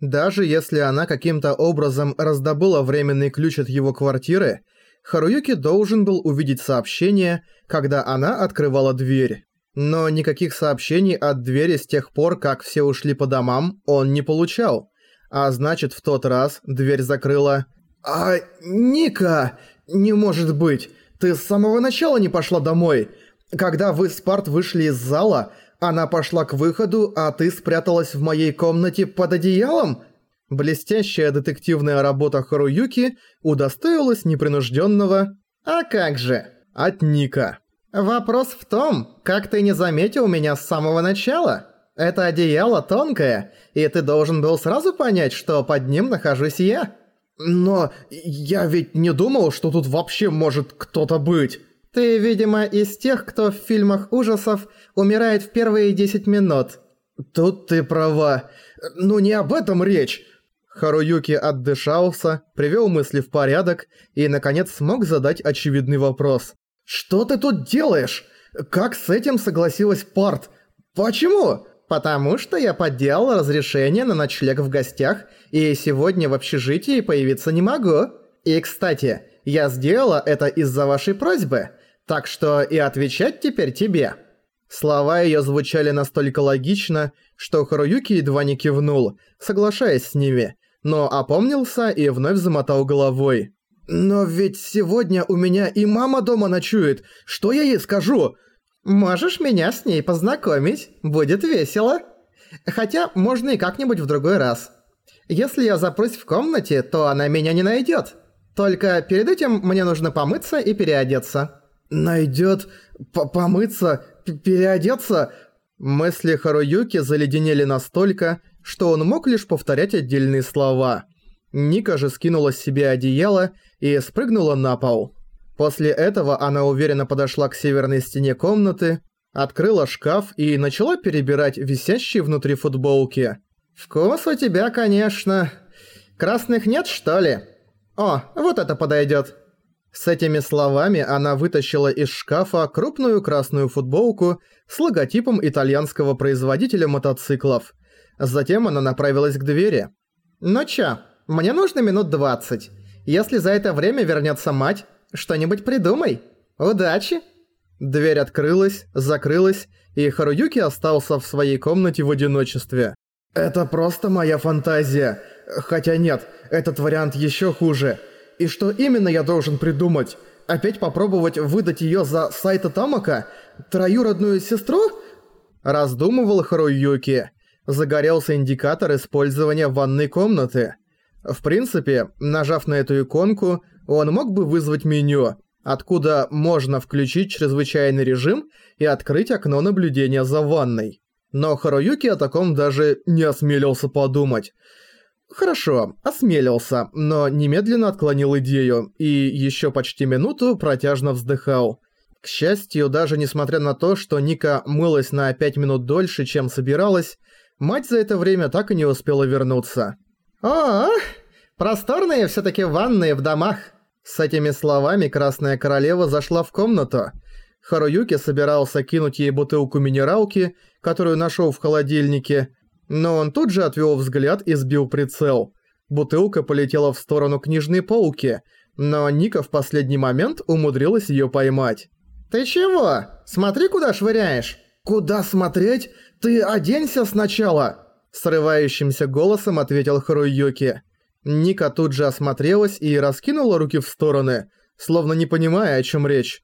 Даже если она каким-то образом раздобыла временный ключ от его квартиры, Харуюки должен был увидеть сообщение, когда она открывала дверь. Но никаких сообщений от двери с тех пор, как все ушли по домам, он не получал. А значит, в тот раз дверь закрыла... «А, Ника! Не может быть! Ты с самого начала не пошла домой! Когда вы с Парт вышли из зала, она пошла к выходу, а ты спряталась в моей комнате под одеялом?» Блестящая детективная работа Харуюки удостоилась непринужденного «А как же?» от Ника. «Вопрос в том, как ты не заметил меня с самого начала? Это одеяло тонкое, и ты должен был сразу понять, что под ним нахожусь я». «Но я ведь не думал, что тут вообще может кто-то быть». «Ты, видимо, из тех, кто в фильмах ужасов умирает в первые 10 минут». «Тут ты права. Ну не об этом речь. Харуюки отдышался, привел мысли в порядок и, наконец, смог задать очевидный вопрос. «Что ты тут делаешь? Как с этим согласилась Парт? Почему?» «Потому что я подделал разрешение на ночлег в гостях, и сегодня в общежитии появиться не могу. И, кстати, я сделала это из-за вашей просьбы, так что и отвечать теперь тебе». Слова её звучали настолько логично, что Харуюки едва не кивнул, соглашаясь с ними, но опомнился и вновь замотал головой. «Но ведь сегодня у меня и мама дома ночует. Что я ей скажу?» «Можешь меня с ней познакомить. Будет весело. Хотя можно и как-нибудь в другой раз. Если я запрусь в комнате, то она меня не найдёт. Только перед этим мне нужно помыться и переодеться». «Найдёт? Помыться? Переодеться?» Мысли Харуюки заледенели настолько, что он мог лишь повторять отдельные слова. Ника же скинула с себя одеяло и спрыгнула на пол. После этого она уверенно подошла к северной стене комнаты, открыла шкаф и начала перебирать висящие внутри футболки. «Вкус у тебя, конечно. Красных нет, что ли? О, вот это подойдет. С этими словами она вытащила из шкафа крупную красную футболку с логотипом итальянского производителя мотоциклов – Затем она направилась к двери. «Ну чё, мне нужно минут двадцать. Если за это время вернётся мать, что-нибудь придумай. Удачи!» Дверь открылась, закрылась, и Харуюки остался в своей комнате в одиночестве. «Это просто моя фантазия. Хотя нет, этот вариант ещё хуже. И что именно я должен придумать? Опять попробовать выдать её за Сайта Тамака? Троюродную сестру?» Раздумывал Харуюки загорелся индикатор использования ванной комнаты. В принципе, нажав на эту иконку, он мог бы вызвать меню, откуда можно включить чрезвычайный режим и открыть окно наблюдения за ванной. Но Харуюки о таком даже не осмелился подумать. Хорошо, осмелился, но немедленно отклонил идею и еще почти минуту протяжно вздыхал. К счастью, даже несмотря на то, что Ника мылась на 5 минут дольше, чем собиралась, Мать за это время так и не успела вернуться. «О, просторные все таки ванные в домах!» С этими словами Красная Королева зашла в комнату. Харуюки собирался кинуть ей бутылку минералки, которую нашел в холодильнике, но он тут же отвел взгляд и сбил прицел. Бутылка полетела в сторону книжной полки, но Ника в последний момент умудрилась ее поймать. «Ты чего? Смотри, куда швыряешь!» «Куда смотреть? Ты оденься сначала!» Срывающимся голосом ответил Харуюки. Ника тут же осмотрелась и раскинула руки в стороны, словно не понимая, о чем речь.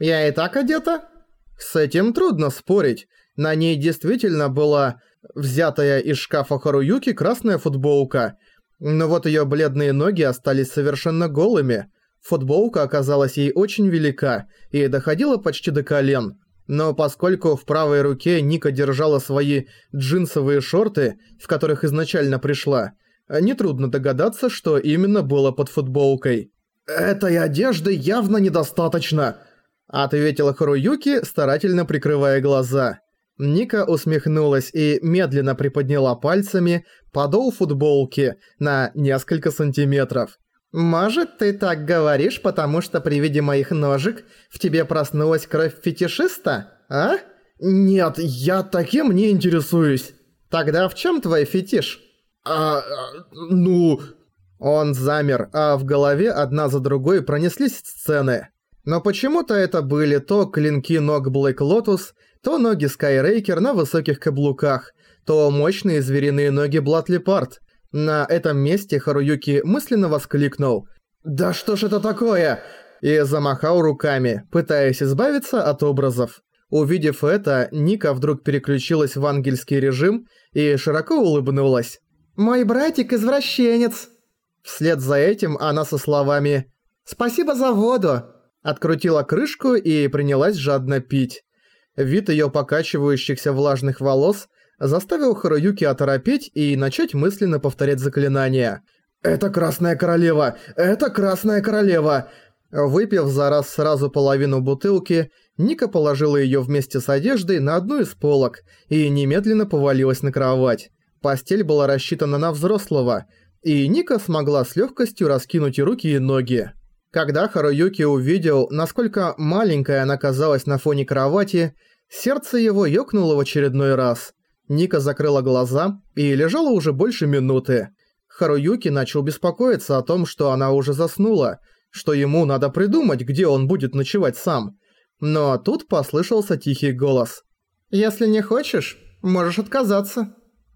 «Я и так одета?» С этим трудно спорить. На ней действительно была взятая из шкафа Харуюки красная футболка. Но вот ее бледные ноги остались совершенно голыми. Футболка оказалась ей очень велика и доходила почти до колен. Но поскольку в правой руке Ника держала свои джинсовые шорты, в которых изначально пришла, нетрудно догадаться, что именно было под футболкой. «Этой одежды явно недостаточно», — ответила Харуюки, старательно прикрывая глаза. Ника усмехнулась и медленно приподняла пальцами подол футболки на несколько сантиметров. «Может, ты так говоришь, потому что при виде моих ножек в тебе проснулась кровь фетишиста, а?» «Нет, я таким не интересуюсь». «Тогда в чем твой фетиш?» А... ну... Он замер, а в голове одна за другой пронеслись сцены. Но почему-то это были то клинки ног Блэк Лотус, то ноги Скайрейкер на высоких каблуках, то мощные звериные ноги Блад Леопард. На этом месте Харуюки мысленно воскликнул «Да что ж это такое?» и замахал руками, пытаясь избавиться от образов. Увидев это, Ника вдруг переключилась в ангельский режим и широко улыбнулась. «Мой братик-извращенец!» Вслед за этим она со словами «Спасибо за воду!» Открутила крышку и принялась жадно пить. Вид её покачивающихся влажных волос заставил Харуюки оторопеть и начать мысленно повторять заклинание. «Это Красная Королева! Это Красная Королева!» Выпив за раз сразу половину бутылки, Ника положила её вместе с одеждой на одну из полок и немедленно повалилась на кровать. Постель была рассчитана на взрослого, и Ника смогла с лёгкостью раскинуть руки, и ноги. Когда Харуюки увидел, насколько маленькая она казалась на фоне кровати, сердце его ёкнуло в очередной раз. Ника закрыла глаза и лежала уже больше минуты. Харуюки начал беспокоиться о том, что она уже заснула, что ему надо придумать, где он будет ночевать сам. Но тут послышался тихий голос. «Если не хочешь, можешь отказаться».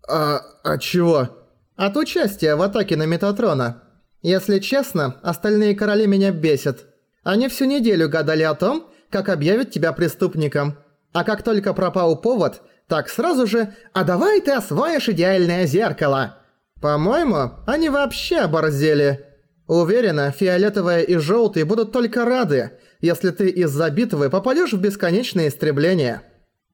«А... от чего?» «От участия в атаке на Метатрона. Если честно, остальные короли меня бесят. Они всю неделю гадали о том, как объявить тебя преступником. А как только пропал повод, так сразу же «А давай ты освоишь идеальное зеркало». По-моему, они вообще оборзели. Уверена, фиолетовые и желтые будут только рады, если ты из-за битвы попадешь в бесконечное истребление».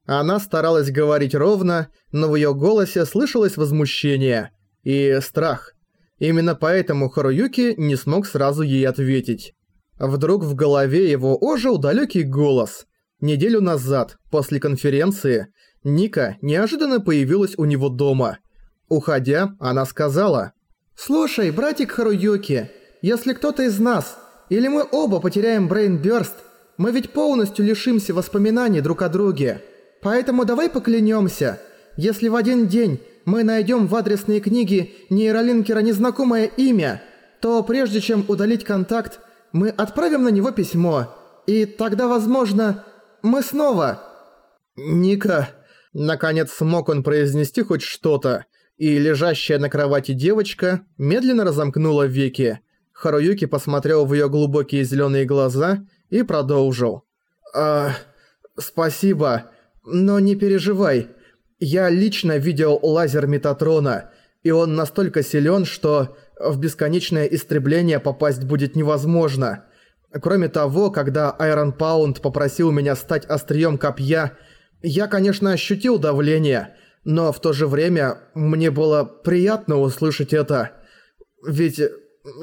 Она старалась говорить ровно, но в её голосе слышалось возмущение и страх. Именно поэтому Харуюки не смог сразу ей ответить. Вдруг в голове его ожил далёкий голос. Неделю назад, после конференции, Ника неожиданно появилась у него дома. Уходя, она сказала «Слушай, братик Харуюки, если кто-то из нас, или мы оба потеряем Брейнбёрст, мы ведь полностью лишимся воспоминаний друг о друге. Поэтому давай поклянемся, если в один день мы найдем в адресной книге нейролинкера незнакомое имя, то прежде чем удалить контакт, мы отправим на него письмо. И тогда, возможно, мы снова... Ника... Наконец смог он произнести хоть что-то, и лежащая на кровати девочка медленно разомкнула веки. Харуюки посмотрел в её глубокие зелёные глаза и продолжил. «А... спасибо, но не переживай. Я лично видел лазер Метатрона, и он настолько силён, что в бесконечное истребление попасть будет невозможно. Кроме того, когда Айрон Паунд попросил меня стать острием копья, я, конечно, ощутил давление, но в то же время мне было приятно услышать это. Ведь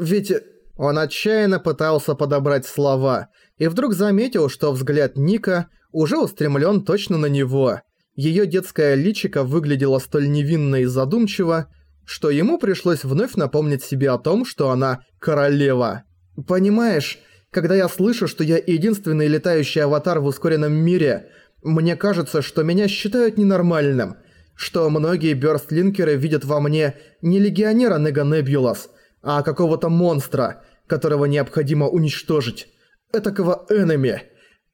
ведь он отчаянно пытался подобрать слова и вдруг заметил, что взгляд Ника уже устремлен точно на него. Ее детское личико выглядело столь невинно и задумчиво, что ему пришлось вновь напомнить себе о том, что она королева. «Понимаешь, когда я слышу, что я единственный летающий аватар в ускоренном мире, мне кажется, что меня считают ненормальным, что многие бёрстлинкеры видят во мне не легионера Нега Небулас, а какого-то монстра, которого необходимо уничтожить. Этакого энеми.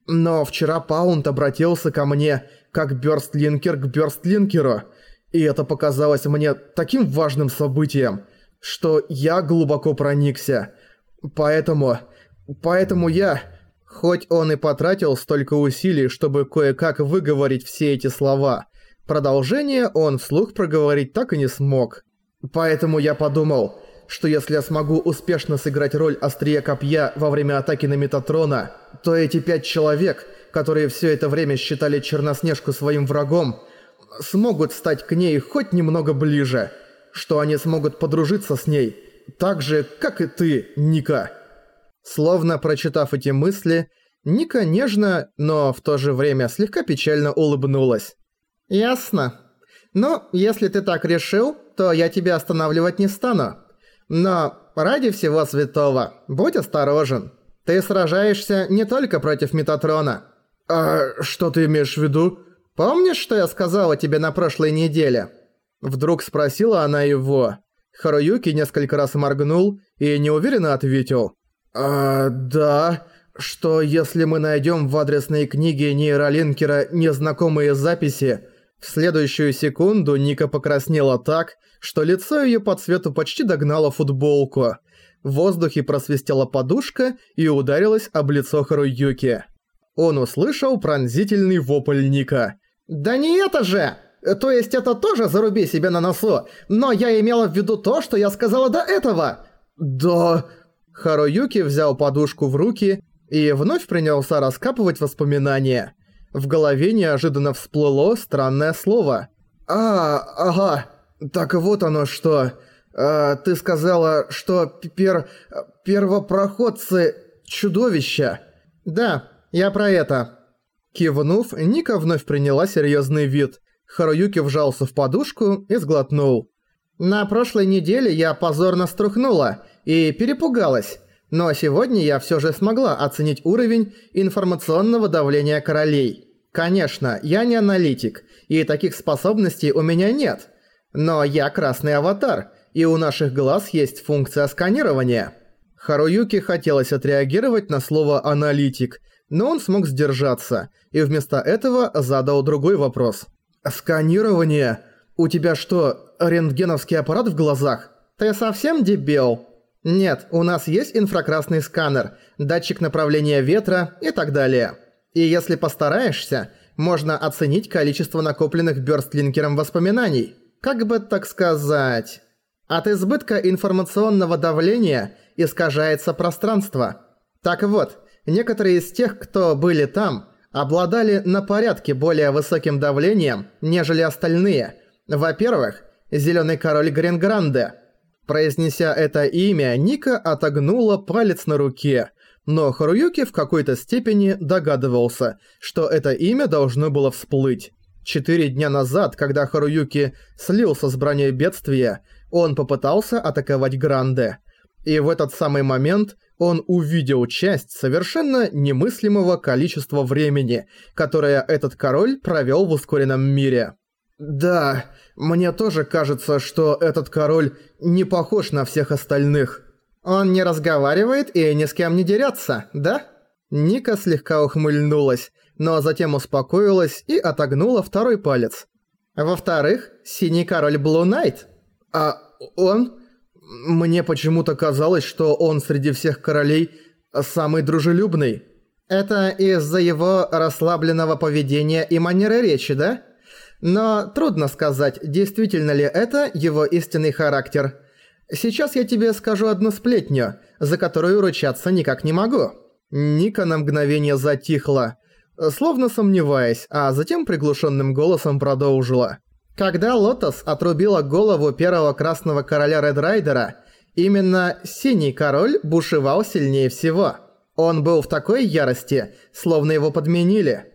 Но вчера Паунт обратился ко мне как бёрстлинкер к бёрстлинкеру, и это показалось мне таким важным событием, что я глубоко проникся. Поэтому... Поэтому я... Хоть он и потратил столько усилий, чтобы кое-как выговорить все эти слова, продолжение он вслух проговорить так и не смог. Поэтому я подумал, что если я смогу успешно сыграть роль острия копья во время атаки на Метатрона, то эти пять человек, которые все это время считали Черноснежку своим врагом, смогут стать к ней хоть немного ближе, что они смогут подружиться с ней, так же, как и ты, Ника». Словно прочитав эти мысли, Ника нежно, но в то же время слегка печально улыбнулась. «Ясно. Ну, если ты так решил, то я тебя останавливать не стану. Но ради всего святого, будь осторожен. Ты сражаешься не только против Метатрона. А что ты имеешь в виду? Помнишь, что я сказала тебе на прошлой неделе? Вдруг спросила она его. Харуюки несколько раз моргнул и неуверенно ответил. «А, да, что если мы найдем в адресной книге нейролинкера незнакомые записи...» В следующую секунду Ника покраснела так, что лицо её по цвету почти догнало футболку. В воздухе просвистела подушка и ударилась об лицо Харуюки. Он услышал пронзительный вопль Ника. «Да не это же! То есть это тоже заруби себе на носу, но я имела в виду то, что я сказала до этого!» «Да...» Харуюки взял подушку в руки и вновь принялся раскапывать воспоминания. В голове неожиданно всплыло странное слово. «А, ага, так вот оно что. А, ты сказала, что пер... первопроходцы – чудовища». «Да, я про это». Кивнув, Ника вновь приняла серьезный вид. Харуюки вжался в подушку и сглотнул. «На прошлой неделе я позорно струхнула и перепугалась, но сегодня я все же смогла оценить уровень информационного давления королей. Конечно, я не аналитик, и таких способностей у меня нет. Но я красный аватар, и у наших глаз есть функция сканирования». Харуюки хотелось отреагировать на слово «аналитик», но он смог сдержаться, и вместо этого задал другой вопрос. «Сканирование? У тебя что, рентгеновский аппарат в глазах? Ты совсем дебил?» «Нет, у нас есть инфракрасный сканер, датчик направления ветра и так далее. И если постараешься, можно оценить количество накопленных бёрстлинкером воспоминаний. Как бы так сказать...» От избытка информационного давления искажается пространство. Так вот, некоторые из тех, кто были там, обладали на порядке более высоким давлением, нежели остальные. Во-первых, Зелёный Король Грингранде. Произнеся это имя, Ника отогнула палец на руке, но Харуюки в какой-то степени догадывался, что это имя должно было всплыть. Четыре дня назад, когда Харуюки слился с броней бедствия, он попытался атаковать Гранде. И в этот самый момент он увидел часть совершенно немыслимого количества времени, которое этот король провел в ускоренном мире. «Да, мне тоже кажется, что этот король не похож на всех остальных». «Он не разговаривает и ни с кем не дерется, да?» Ника слегка ухмыльнулась, но затем успокоилась и отогнула второй палец. «Во-вторых, синий король Блу Найт». «А он...» Мне почему-то казалось, что он среди всех королей самый дружелюбный. Это из-за его расслабленного поведения и манеры речи, да? Но трудно сказать, действительно ли это его истинный характер. Сейчас я тебе скажу одну сплетню, за которую ручаться никак не могу». Ника на мгновение затихла, словно сомневаясь, а затем приглушенным голосом продолжила. Когда Лотос отрубила голову первого красного короля Редрайдера, именно Синий Король бушевал сильнее всего. Он был в такой ярости, словно его подменили.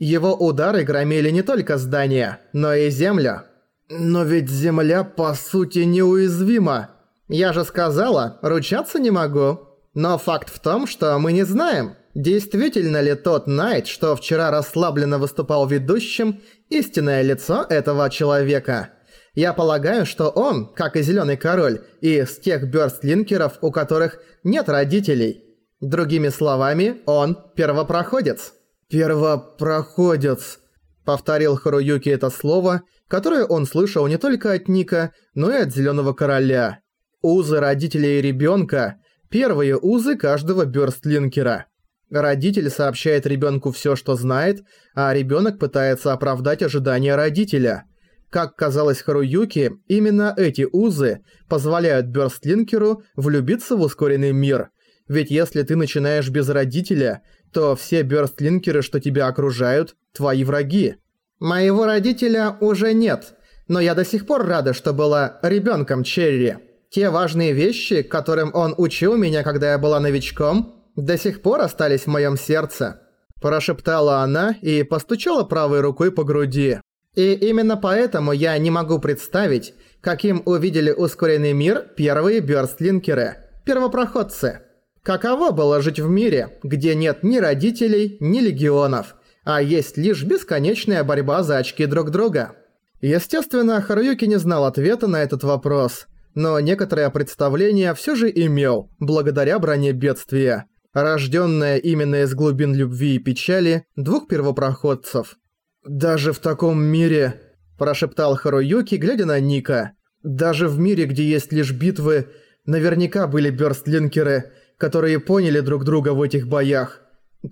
Его удары громили не только здания, но и землю. Но ведь земля по сути неуязвима. Я же сказала, ручаться не могу. Но факт в том, что мы не знаем, действительно ли тот Найт, что вчера расслабленно выступал ведущим, истинное лицо этого человека. Я полагаю, что он, как и Зелёный Король, из тех бёрстлинкеров, у которых нет родителей. Другими словами, он первопроходец. «Первопроходец», — повторил Харуюки это слово, которое он слышал не только от Ника, но и от Зелёного Короля. Узы родителей и ребёнка – первые узы каждого бёрстлинкера. Родитель сообщает ребенку все, что знает, а ребенок пытается оправдать ожидания родителя. Как казалось Харуюки, именно эти узы позволяют Бёрстлинкеру влюбиться в ускоренный мир. Ведь если ты начинаешь без родителя, то все Бёрстлинкеры, что тебя окружают, твои враги. Моего родителя уже нет, но я до сих пор рада, что была ребенком Черри. Те важные вещи, которым он учил меня, когда я была новичком, до сих пор остались в моем сердце», – прошептала она и постучала правой рукой по груди. «И именно поэтому я не могу представить, каким увидели ускоренный мир первые бёрстлинкеры, первопроходцы. Каково было жить в мире, где нет ни родителей, ни легионов, а есть лишь бесконечная борьба за очки друг друга?» Естественно, Харуюки не знал ответа на этот вопрос, но некоторое представление все же имел, благодаря броне бедствия, рожденная именно из глубин любви и печали двух первопроходцев. «Даже в таком мире», – прошептал Харуюки, глядя на Ника, – «даже в мире, где есть лишь битвы, наверняка были бёрстлинкеры, которые поняли друг друга в этих боях.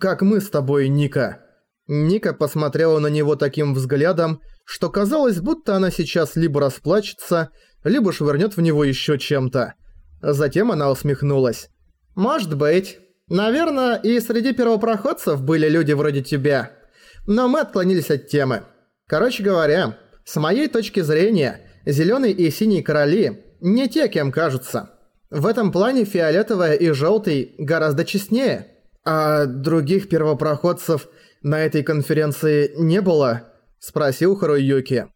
Как мы с тобой, Ника». Ника посмотрела на него таким взглядом, что казалось, будто она сейчас либо расплачется, либо швырнет в него еще чем-то. Затем она усмехнулась. «Может быть. Наверное, и среди первопроходцев были люди вроде тебя. Но мы отклонились от темы. Короче говоря, с моей точки зрения, зеленый и синий короли не те, кем кажутся. В этом плане фиолетовая и желтый гораздо честнее. А других первопроходцев на этой конференции не было?» – спросил Харуюки.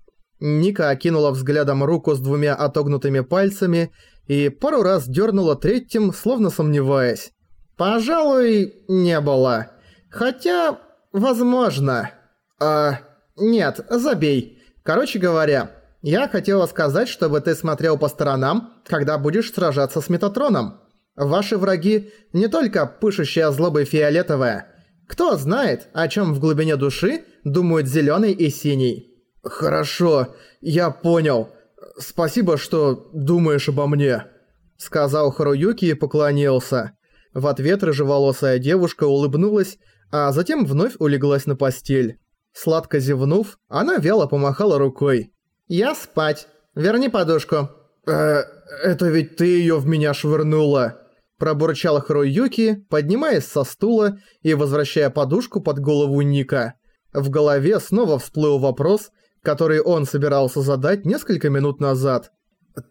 Ника окинула взглядом руку с двумя отогнутыми пальцами и пару раз дернула третьим, словно сомневаясь. «Пожалуй, не было. Хотя, возможно. А, нет, забей. Короче говоря, я хотела сказать, чтобы ты смотрел по сторонам, когда будешь сражаться с Метатроном. Ваши враги не только пышущая злобой фиолетовая. Кто знает, о чем в глубине души думают зеленый и синий». «Хорошо, я понял. Спасибо, что думаешь обо мне», — сказал Харуюки и поклонился. В ответ рыжеволосая девушка улыбнулась, а затем вновь улеглась на постель. Сладко зевнув, она вяло помахала рукой. «Я спать. Верни подушку». «Э, это ведь ты её в меня швырнула», – пробурчал Харуюки, поднимаясь со стула и возвращая подушку под голову Ника. В голове снова всплыл вопрос – который он собирался задать несколько минут назад.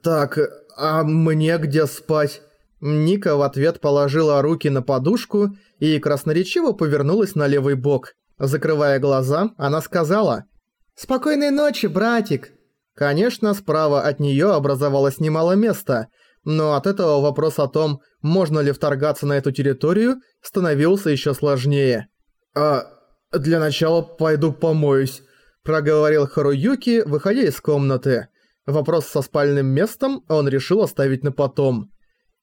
«Так, а мне где спать?» Ника в ответ положила руки на подушку и красноречиво повернулась на левый бок. Закрывая глаза, она сказала «Спокойной ночи, братик!» Конечно, справа от неё образовалось немало места, но от этого вопрос о том, можно ли вторгаться на эту территорию, становился ещё сложнее. «А, для начала пойду помоюсь проговорил Харуюки, выходя из комнаты. Вопрос со спальным местом он решил оставить на потом.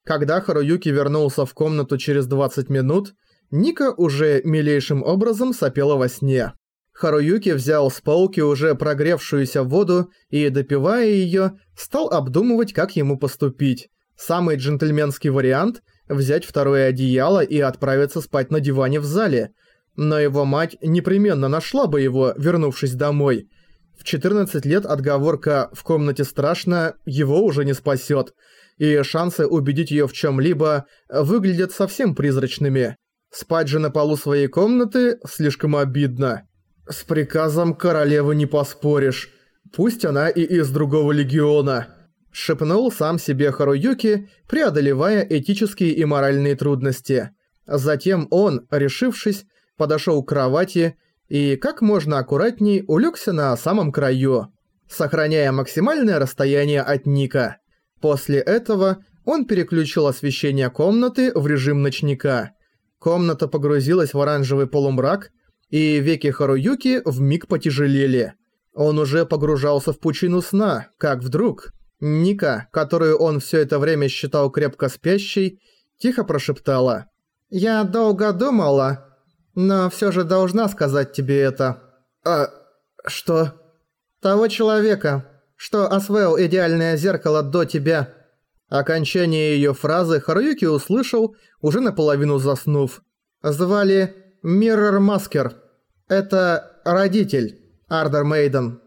Когда Харуюки вернулся в комнату через 20 минут, Ника уже милейшим образом сопела во сне. Харуюки взял с полки уже прогревшуюся воду и, допивая её, стал обдумывать, как ему поступить. Самый джентльменский вариант – взять второе одеяло и отправиться спать на диване в зале – но его мать непременно нашла бы его, вернувшись домой. В 14 лет отговорка «в комнате страшно» его уже не спасет, и шансы убедить ее в чем-либо выглядят совсем призрачными. Спать же на полу своей комнаты слишком обидно. С приказом королевы не поспоришь. Пусть она и из другого легиона. Шепнул сам себе Харуюки, преодолевая этические и моральные трудности. Затем он, решившись, подошел к кровати и как можно аккуратней улегся на самом краю, сохраняя максимальное расстояние от Ника. После этого он переключил освещение комнаты в режим ночника. Комната погрузилась в оранжевый полумрак, и веки Харуюки вмиг потяжелели. Он уже погружался в пучину сна, как вдруг... Ника, которую он все это время считал крепко спящей, тихо прошептала. «Я долго думала, но все же должна сказать тебе это. А... что? Того человека, что освоил идеальное зеркало до тебя. Окончание ее фразы Харуюки услышал, уже наполовину заснув. Звали Миррор Маскер. Это родитель, Ардер Мейден.